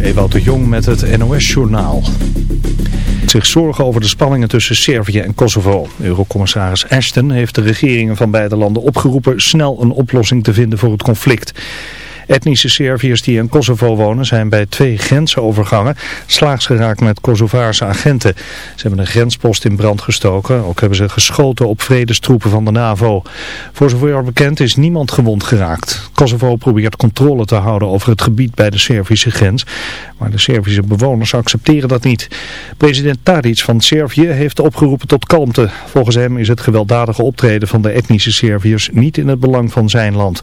is Ewout de Jong met het NOS-journaal. Zich zorgen over de spanningen tussen Servië en Kosovo. Eurocommissaris Ashton heeft de regeringen van beide landen opgeroepen snel een oplossing te vinden voor het conflict. Etnische Serviërs die in Kosovo wonen zijn bij twee grensovergangen slaags geraakt met Kosovaarse agenten. Ze hebben een grenspost in brand gestoken. Ook hebben ze geschoten op vredestroepen van de NAVO. Voor zover bekend is niemand gewond geraakt. Kosovo probeert controle te houden over het gebied bij de Servische grens. Maar de Servische bewoners accepteren dat niet. President Tadic van Servië heeft opgeroepen tot kalmte. Volgens hem is het gewelddadige optreden van de etnische Serviërs niet in het belang van zijn land.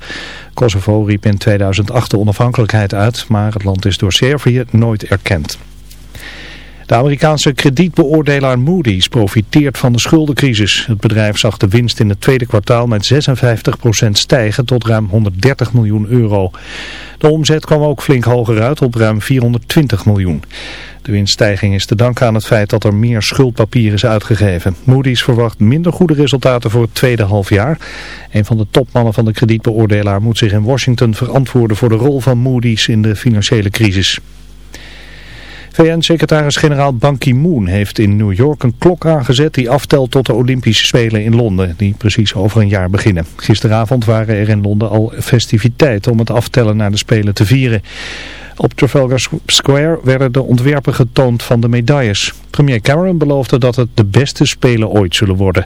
Kosovo riep in 2008 de onafhankelijkheid uit, maar het land is door Servië nooit erkend. De Amerikaanse kredietbeoordelaar Moody's profiteert van de schuldencrisis. Het bedrijf zag de winst in het tweede kwartaal met 56% stijgen tot ruim 130 miljoen euro. De omzet kwam ook flink hoger uit op ruim 420 miljoen. De winststijging is te danken aan het feit dat er meer schuldpapier is uitgegeven. Moody's verwacht minder goede resultaten voor het tweede halfjaar. Een van de topmannen van de kredietbeoordelaar moet zich in Washington verantwoorden voor de rol van Moody's in de financiële crisis. VN-secretaris-generaal Ban Ki-moon heeft in New York een klok aangezet die aftelt tot de Olympische Spelen in Londen, die precies over een jaar beginnen. Gisteravond waren er in Londen al festiviteiten om het aftellen naar de Spelen te vieren. Op Trafalgar Square werden de ontwerpen getoond van de medailles. Premier Cameron beloofde dat het de beste spelen ooit zullen worden.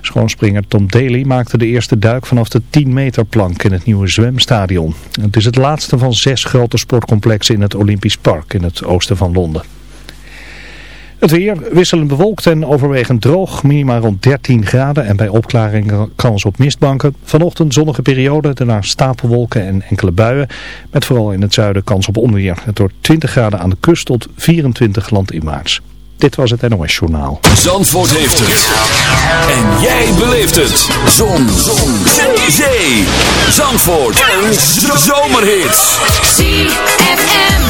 Schoonspringer Tom Daly maakte de eerste duik vanaf de 10 meter plank in het nieuwe zwemstadion. Het is het laatste van zes grote sportcomplexen in het Olympisch Park in het oosten van Londen. Het weer wisselend bewolkt en overwegend droog, minima rond 13 graden en bij opklaringen kans op mistbanken. Vanochtend zonnige periode, daarna stapelwolken en enkele buien, met vooral in het zuiden kans op onweer. Het wordt 20 graden aan de kust tot 24 landinwaarts. Dit was het NOS Journaal. Zandvoort heeft het. En jij beleeft het. Zon. Zon. Zee. Zandvoort. Een zomerhit. ZFM.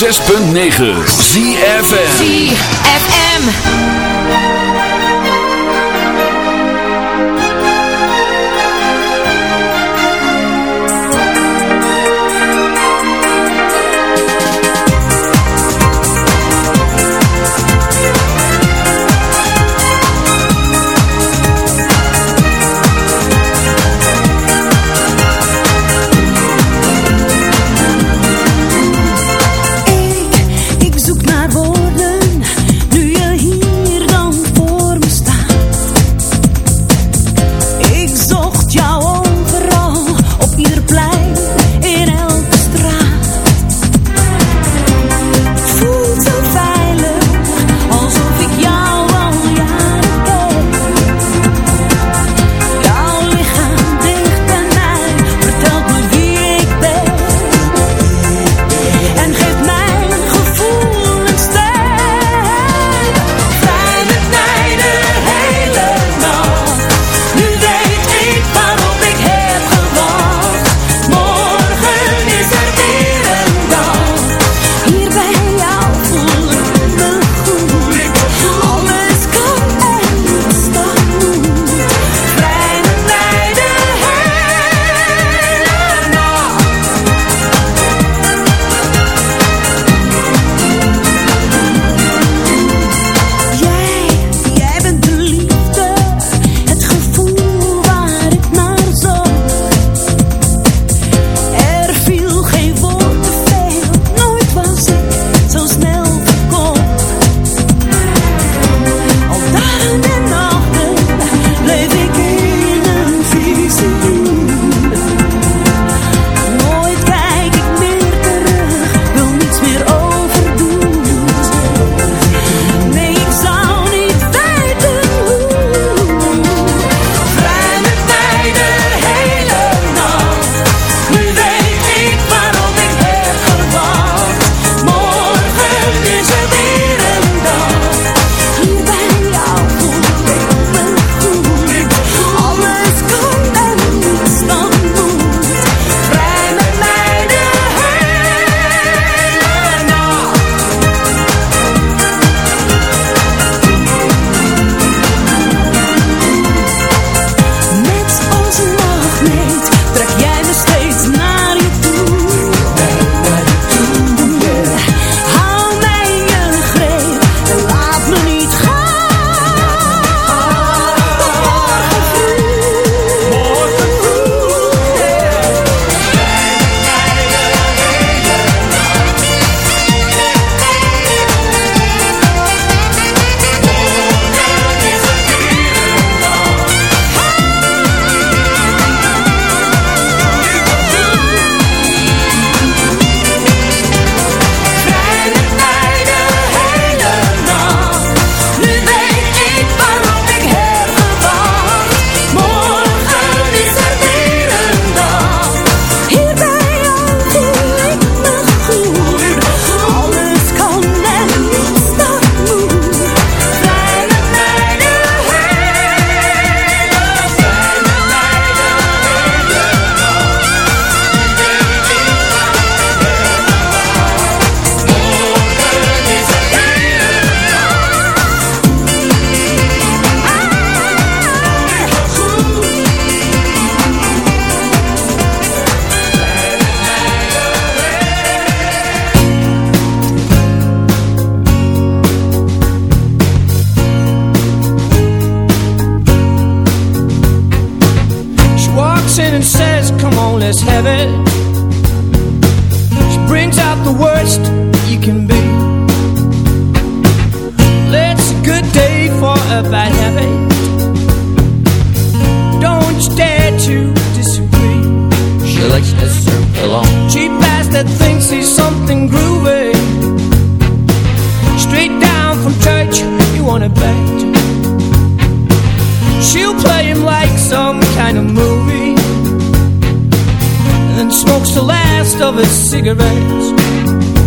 106.9 ZFN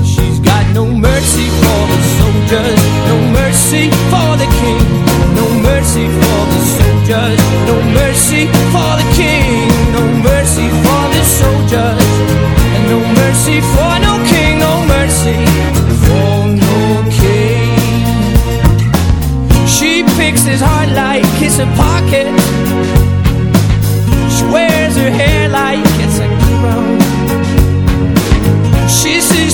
She's got no mercy for the soldiers, no mercy for the king, no mercy for the soldiers, no mercy for the king, no mercy for the soldiers, and no mercy for no king, no mercy for no king. She picks his heart like it's a pocket.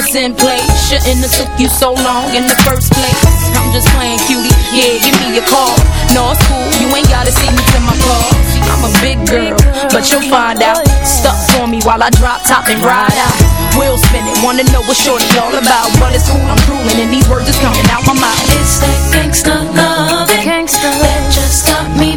Was in place. Shouldn't have took you so long in the first place. I'm just playing cutie, yeah, give me a call. No, it's cool, you ain't gotta see me to my car I'm a big girl, but you'll find out. Stuck for me while I drop top and ride out. Wheel spinning, wanna know what shorty all about? But it's cool, I'm drooling and these words is coming out my mouth. It's that gangsta love. That just got me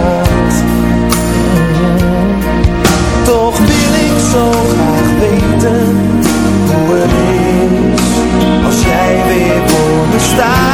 jij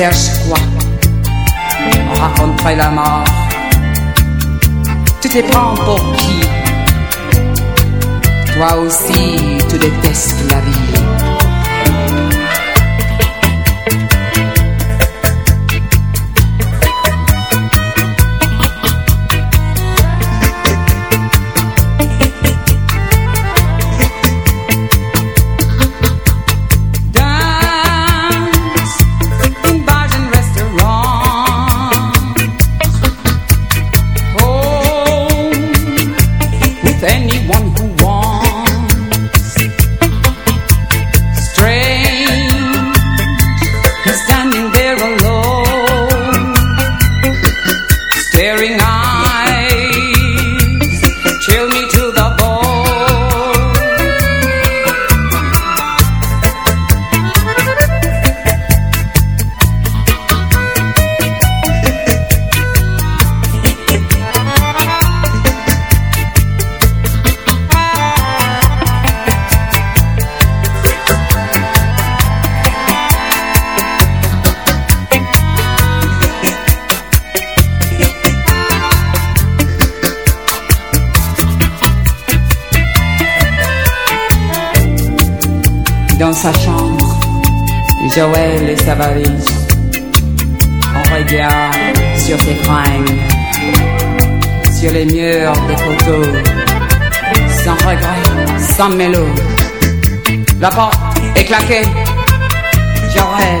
cherche quoi? On la mort. Tu te prends pour qui? Toi aussi, tu détestes la vie. On regarde sur tes fringues, sur les murs des photos, sans regret, sans mélo. La porte est claquée, j'aurais